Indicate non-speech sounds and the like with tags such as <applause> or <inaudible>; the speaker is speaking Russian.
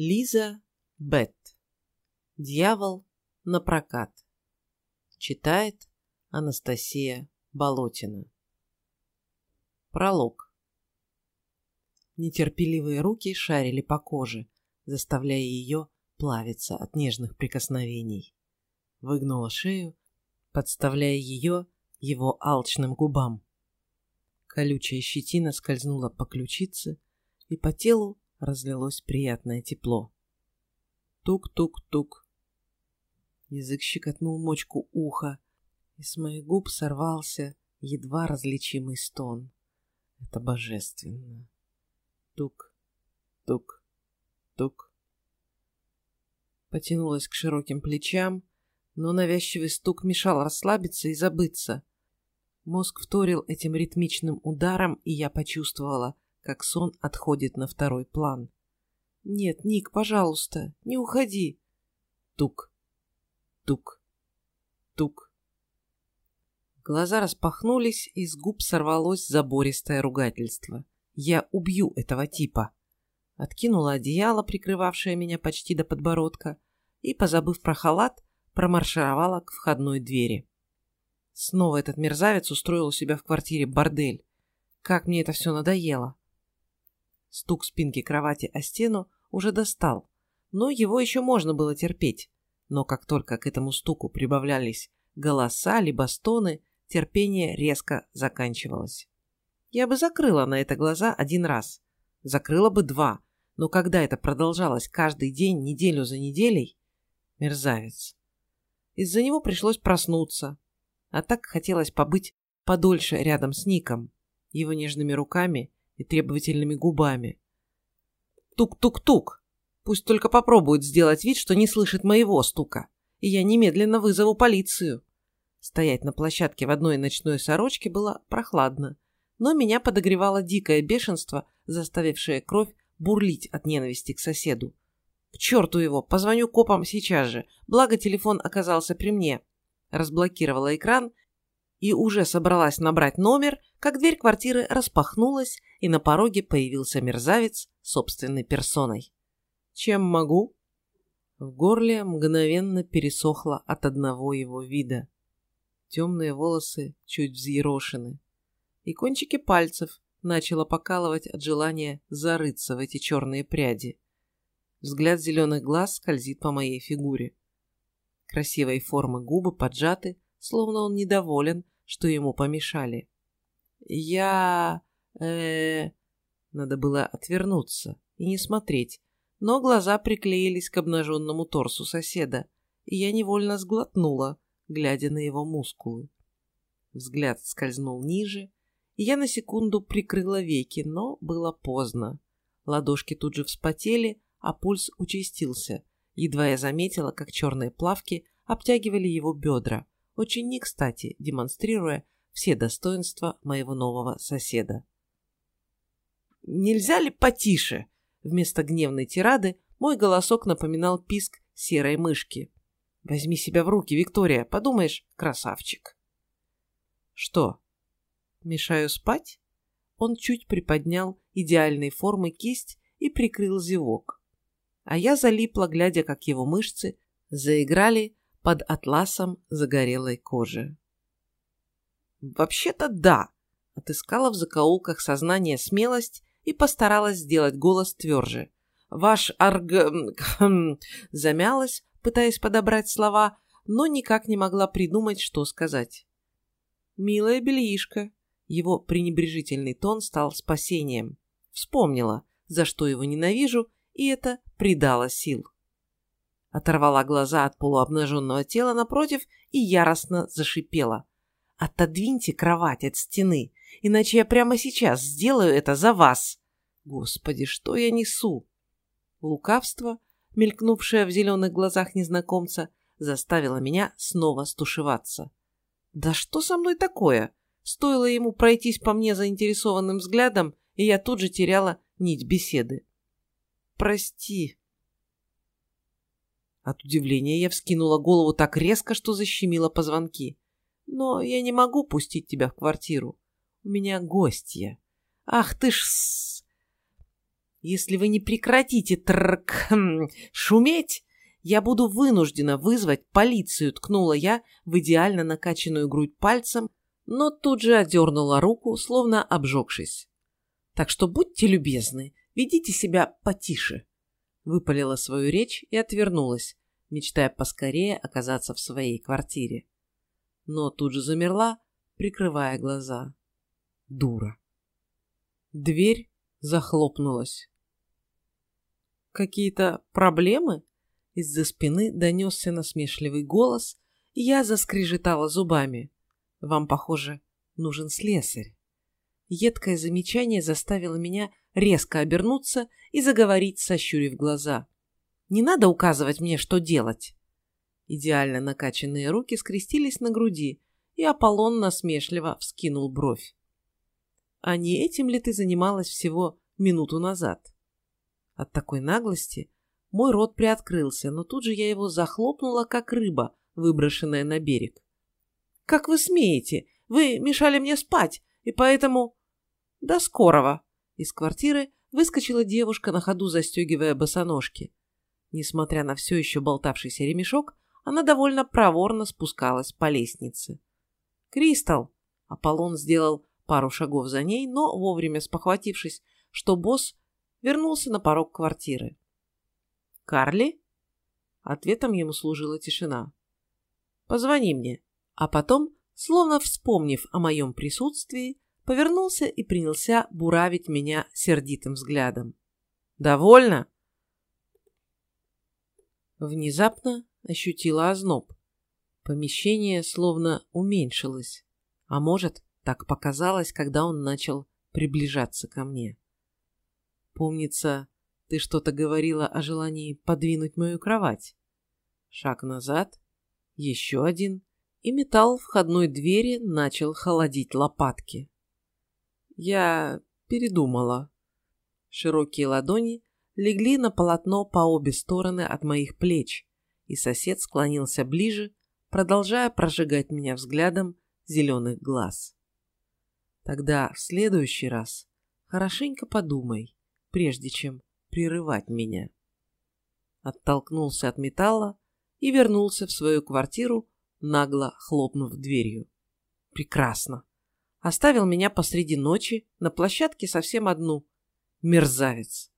Лиза Бет. Дьявол на прокат. Читает Анастасия Болотина. Пролог. Нетерпеливые руки шарили по коже, заставляя ее плавиться от нежных прикосновений. Выгнула шею, подставляя ее его алчным губам. Колючая щетина скользнула по ключице, и по телу разлилось приятное тепло. Тук-тук-тук. Язык щекотнул мочку уха, и с моих губ сорвался едва различимый стон. Это божественно. Тук, тук, тук. Потянулась к широким плечам, но навязчивый стук мешал расслабиться и забыться. Мозг вторил этим ритмичным ударом, и я почувствовала, как сон отходит на второй план. «Нет, Ник, пожалуйста, не уходи!» Тук, тук, тук. Глаза распахнулись, и с губ сорвалось забористое ругательство. «Я убью этого типа!» Откинула одеяло, прикрывавшее меня почти до подбородка, и, позабыв про халат, промаршировала к входной двери. Снова этот мерзавец устроил у себя в квартире бордель. Как мне это все надоело. Стук спинки кровати о стену уже достал, но его еще можно было терпеть. Но как только к этому стуку прибавлялись голоса либо стоны, терпение резко заканчивалось. Я бы закрыла на это глаза один раз. Закрыла бы два. Но когда это продолжалось каждый день, неделю за неделей... Мерзавец. Из-за него пришлось проснуться. А так хотелось побыть подольше рядом с Ником, его нежными руками и требовательными губами. Тук-тук-тук. Пусть только попробует сделать вид, что не слышит моего стука, и я немедленно вызову полицию. Стоять на площадке в одной ночной сорочке было прохладно, но меня подогревало дикое бешенство, заставившее кровь бурлить от ненависти к соседу. К черту его, позвоню копам сейчас же, благо телефон оказался при мне. Разблокировала экран и уже собралась набрать номер, как дверь квартиры распахнулась, и на пороге появился мерзавец собственной персоной. «Чем могу?» В горле мгновенно пересохло от одного его вида. Темные волосы чуть взъерошены. И кончики пальцев начало покалывать от желания зарыться в эти черные пряди. Взгляд зеленых глаз скользит по моей фигуре. Красивой формы губы поджаты, словно он недоволен, что ему помешали. «Я... э Надо было отвернуться и не смотреть, но глаза приклеились к обнаженному торсу соседа, и я невольно сглотнула, глядя на его мускулы. Взгляд скользнул ниже, и я на секунду прикрыла веки, но было поздно. Ладошки тут же вспотели, а пульс участился. Едва я заметила, как черные плавки обтягивали его бедра, очень не кстати, демонстрируя все достоинства моего нового соседа. «Нельзя ли потише?» Вместо гневной тирады мой голосок напоминал писк серой мышки. «Возьми себя в руки, Виктория, подумаешь, красавчик». «Что? Мешаю спать?» Он чуть приподнял идеальной формы кисть и прикрыл зевок. А я залипла, глядя, как его мышцы заиграли под атласом загорелой кожи. «Вообще-то да», — отыскала в закоулках сознания смелость и постаралась сделать голос тверже. «Ваш арг...» <clears throat> замялась, пытаясь подобрать слова, но никак не могла придумать, что сказать. «Милая бельишка», его пренебрежительный тон стал спасением. Вспомнила, за что его ненавижу, и это придало сил. Оторвала глаза от полуобнаженного тела напротив и яростно зашипела. Отодвиньте кровать от стены, иначе я прямо сейчас сделаю это за вас. Господи, что я несу? Лукавство, мелькнувшее в зеленых глазах незнакомца, заставило меня снова стушеваться. Да что со мной такое? Стоило ему пройтись по мне заинтересованным взглядом, и я тут же теряла нить беседы. «Прости». От удивления я вскинула голову так резко, что защемила позвонки. Но я не могу пустить тебя в квартиру. У меня гостья. Ах ты ж... Если вы не прекратите трк хм, шуметь, я буду вынуждена вызвать полицию, ткнула я в идеально накачанную грудь пальцем, но тут же отдернула руку, словно обжегшись. Так что будьте любезны, ведите себя потише. Выпалила свою речь и отвернулась, мечтая поскорее оказаться в своей квартире. Но тут же замерла, прикрывая глаза. Дура. Дверь захлопнулась. «Какие-то проблемы?» Из-за спины донесся насмешливый голос, и я заскрежетала зубами. «Вам, похоже, нужен слесарь». Едкое замечание заставило меня резко обернуться и заговорить, сощурив глаза. «Не надо указывать мне, что делать!» Идеально накачанные руки скрестились на груди, и Аполлон насмешливо вскинул бровь. «А не этим ли ты занималась всего минуту назад?» От такой наглости мой рот приоткрылся, но тут же я его захлопнула, как рыба, выброшенная на берег. «Как вы смеете? Вы мешали мне спать, и поэтому...» «До скорого!» Из квартиры выскочила девушка, на ходу застегивая босоножки. Несмотря на все еще болтавшийся ремешок, она довольно проворно спускалась по лестнице. «Кристал!» Аполлон сделал пару шагов за ней, но, вовремя спохватившись, что босс вернулся на порог квартиры. «Карли?» Ответом ему служила тишина. «Позвони мне». А потом, словно вспомнив о моем присутствии, повернулся и принялся буравить меня сердитым взглядом. «Довольно?» Внезапно ощутила озноб. Помещение словно уменьшилось. А может, так показалось, когда он начал приближаться ко мне. Помнится, ты что-то говорила о желании подвинуть мою кровать. Шаг назад, еще один, и металл входной двери начал холодить лопатки. Я передумала. Широкие ладони легли на полотно по обе стороны от моих плеч, и сосед склонился ближе, продолжая прожигать меня взглядом зеленых глаз. Тогда в следующий раз хорошенько подумай, прежде чем прерывать меня. Оттолкнулся от металла и вернулся в свою квартиру, нагло хлопнув дверью. Прекрасно. Оставил меня посреди ночи на площадке совсем одну. Мерзавец.